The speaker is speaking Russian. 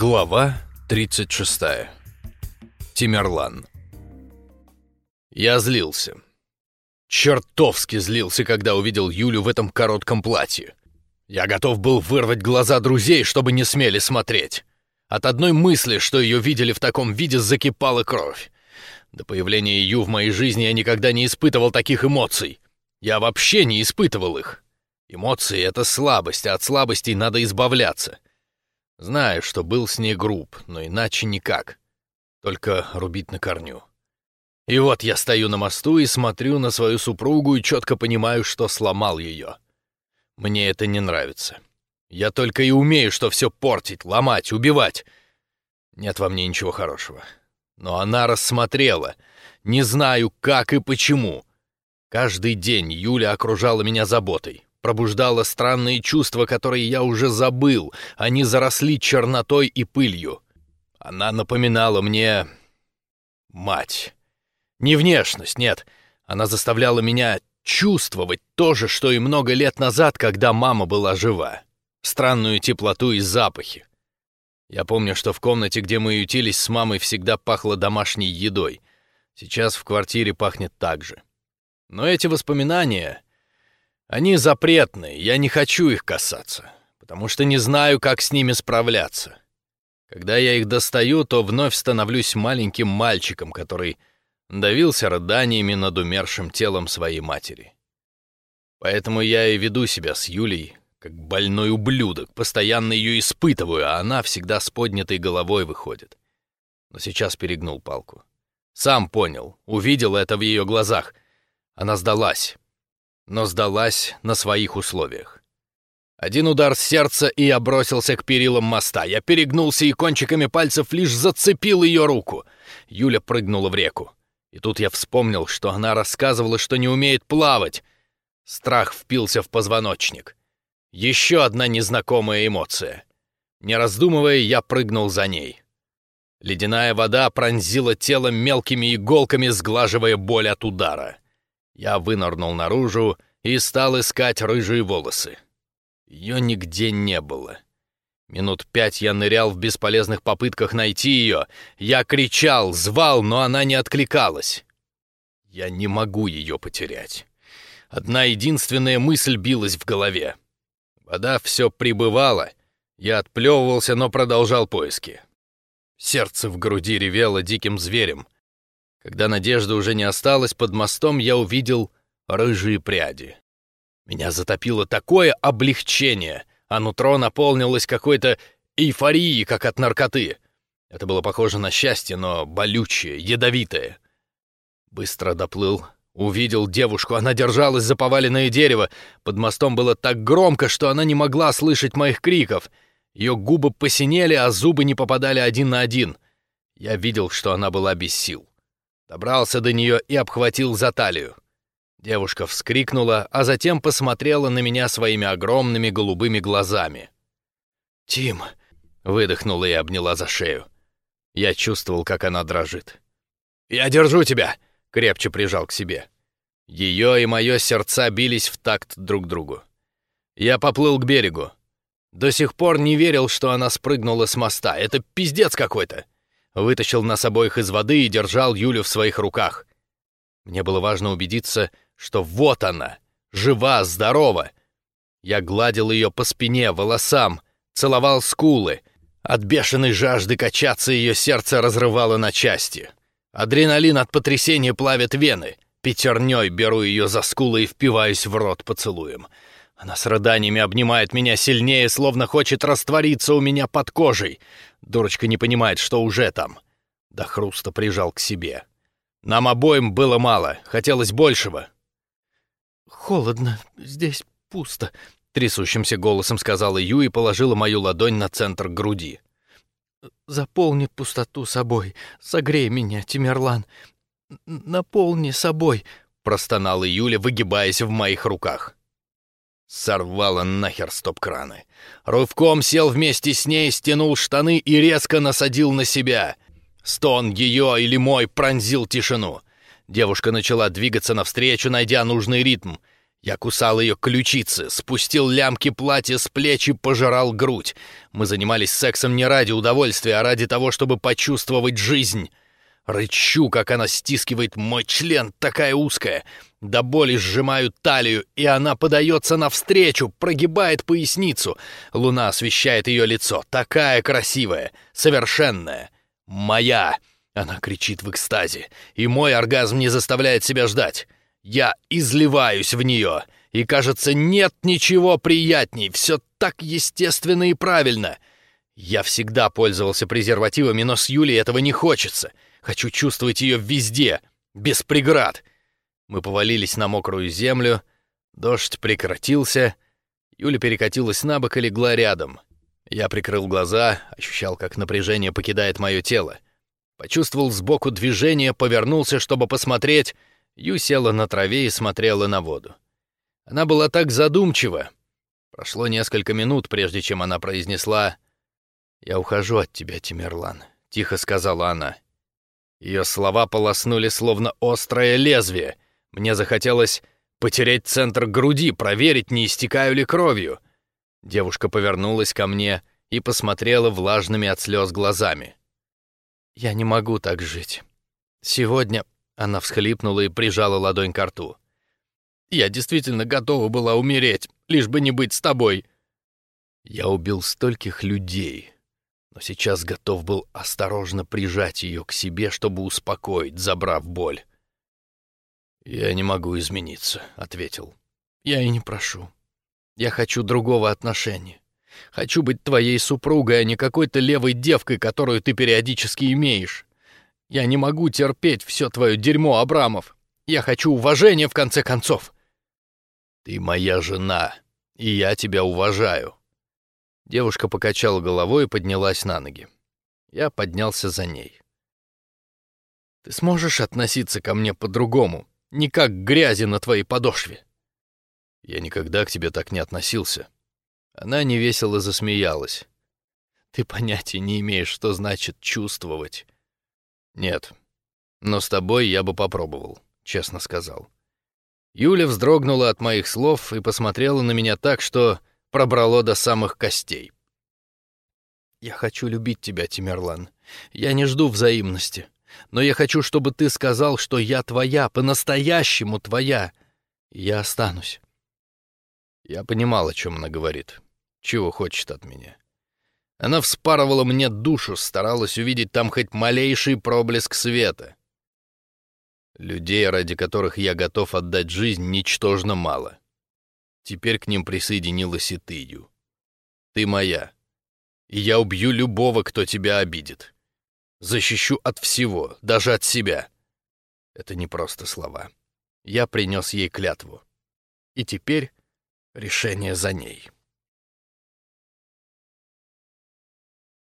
Глава 36. Тимерлан. Я злился. Чертовски злился, когда увидел Юлю в этом коротком платье. Я готов был вырвать глаза друзей, чтобы не смели смотреть. От одной мысли, что ее видели в таком виде, закипала кровь. До появления Ю в моей жизни я никогда не испытывал таких эмоций. Я вообще не испытывал их. Эмоции — это слабость, а от слабостей надо избавляться. Знаю, что был с ней груб, но иначе никак. Только рубить на корню. И вот я стою на мосту и смотрю на свою супругу и четко понимаю, что сломал ее. Мне это не нравится. Я только и умею, что все портить, ломать, убивать. Нет во мне ничего хорошего. Но она рассмотрела. Не знаю, как и почему. Каждый день Юля окружала меня заботой пробуждала странные чувства, которые я уже забыл. Они заросли чернотой и пылью. Она напоминала мне... мать. Не внешность, нет. Она заставляла меня чувствовать то же, что и много лет назад, когда мама была жива. Странную теплоту и запахи. Я помню, что в комнате, где мы ютились с мамой, всегда пахло домашней едой. Сейчас в квартире пахнет так же. Но эти воспоминания они запретные, я не хочу их касаться, потому что не знаю, как с ними справляться. Когда я их достаю, то вновь становлюсь маленьким мальчиком, который давился рыданиями над умершим телом своей матери. Поэтому я и веду себя с Юлей как больной ублюдок, постоянно ее испытываю, а она всегда с поднятой головой выходит. Но сейчас перегнул палку. Сам понял, увидел это в ее глазах. Она сдалась, но сдалась на своих условиях. Один удар сердца, и я бросился к перилам моста. Я перегнулся и кончиками пальцев лишь зацепил ее руку. Юля прыгнула в реку. И тут я вспомнил, что она рассказывала, что не умеет плавать. Страх впился в позвоночник. Еще одна незнакомая эмоция. Не раздумывая, я прыгнул за ней. Ледяная вода пронзила тело мелкими иголками, сглаживая боль от удара. Я вынырнул наружу и стал искать рыжие волосы. Ее нигде не было. Минут пять я нырял в бесполезных попытках найти ее. Я кричал, звал, но она не откликалась. Я не могу ее потерять. Одна единственная мысль билась в голове. Вода все прибывала. Я отплевывался, но продолжал поиски. Сердце в груди ревело диким зверем — когда надежды уже не осталось, под мостом я увидел рыжие пряди. Меня затопило такое облегчение, а нутро наполнилось какой-то эйфорией, как от наркоты. Это было похоже на счастье, но болючее, ядовитое. Быстро доплыл, увидел девушку, она держалась за поваленное дерево. Под мостом было так громко, что она не могла слышать моих криков. Ее губы посинели, а зубы не попадали один на один. Я видел, что она была без сил. Добрался до нее и обхватил за талию. Девушка вскрикнула, а затем посмотрела на меня своими огромными голубыми глазами. «Тим!» — выдохнула и обняла за шею. Я чувствовал, как она дрожит. «Я держу тебя!» — крепче прижал к себе. Ее и мое сердца бились в такт друг другу. Я поплыл к берегу. До сих пор не верил, что она спрыгнула с моста. Это пиздец какой-то вытащил нас обоих из воды и держал Юлю в своих руках. Мне было важно убедиться, что вот она, жива, здорова. Я гладил ее по спине, волосам, целовал скулы. От бешеной жажды качаться ее сердце разрывало на части. Адреналин от потрясения плавит вены. Пятерней беру ее за скулы и впиваюсь в рот поцелуем. Она с рыданиями обнимает меня сильнее, словно хочет раствориться у меня под кожей. Дурочка не понимает, что уже там. До хруста прижал к себе. Нам обоим было мало, хотелось большего. «Холодно, здесь пусто», — трясущимся голосом сказала Ю и положила мою ладонь на центр груди. «Заполни пустоту собой, согрей меня, Тимерлан, наполни собой», — простонала Юля, выгибаясь в моих руках. Сорвало нахер стоп-краны. Рывком сел вместе с ней, стянул штаны и резко насадил на себя. Стон ее или мой пронзил тишину. Девушка начала двигаться навстречу, найдя нужный ритм. Я кусал ее ключицы, спустил лямки платья с плеч и пожирал грудь. Мы занимались сексом не ради удовольствия, а ради того, чтобы почувствовать жизнь. Рычу, как она стискивает мой член, такая узкая. До боли сжимаю талию, и она подается навстречу, прогибает поясницу. Луна освещает ее лицо, такая красивая, совершенная. «Моя!» — она кричит в экстазе, и мой оргазм не заставляет себя ждать. Я изливаюсь в нее, и, кажется, нет ничего приятней, все так естественно и правильно. Я всегда пользовался презервативами, но с Юлей этого не хочется. Хочу чувствовать ее везде, без преград. Мы повалились на мокрую землю, дождь прекратился, Юля перекатилась на бок и легла рядом. Я прикрыл глаза, ощущал, как напряжение покидает мое тело. Почувствовал сбоку движение, повернулся, чтобы посмотреть — Ю села на траве и смотрела на воду. Она была так задумчива. Прошло несколько минут, прежде чем она произнесла «Я ухожу от тебя, Тимерлан», — тихо сказала она. Ее слова полоснули словно острое лезвие. Мне захотелось потереть центр груди, проверить, не истекаю ли кровью. Девушка повернулась ко мне и посмотрела влажными от слез глазами. «Я не могу так жить. Сегодня она всхлипнула и прижала ладонь к рту. «Я действительно готова была умереть, лишь бы не быть с тобой». Я убил стольких людей, но сейчас готов был осторожно прижать ее к себе, чтобы успокоить, забрав боль. «Я не могу измениться», — ответил. «Я и не прошу. Я хочу другого отношения. Хочу быть твоей супругой, а не какой-то левой девкой, которую ты периодически имеешь. Я не могу терпеть все твое дерьмо, Абрамов. Я хочу уважения, в конце концов. Ты моя жена, и я тебя уважаю. Девушка покачала головой и поднялась на ноги. Я поднялся за ней. Ты сможешь относиться ко мне по-другому, не как к грязи на твоей подошве? Я никогда к тебе так не относился. Она невесело засмеялась. Ты понятия не имеешь, что значит чувствовать. «Нет. Но с тобой я бы попробовал», — честно сказал. Юля вздрогнула от моих слов и посмотрела на меня так, что пробрало до самых костей. «Я хочу любить тебя, Тимерлан. Я не жду взаимности. Но я хочу, чтобы ты сказал, что я твоя, по-настоящему твоя. Я останусь». Я понимал, о чем она говорит. Чего хочет от меня. Она вспарывала мне душу, старалась увидеть там хоть малейший проблеск света. Людей, ради которых я готов отдать жизнь, ничтожно мало. Теперь к ним присоединилась и ты, Ю. Ты моя. И я убью любого, кто тебя обидит. Защищу от всего, даже от себя. Это не просто слова. Я принес ей клятву. И теперь решение за ней.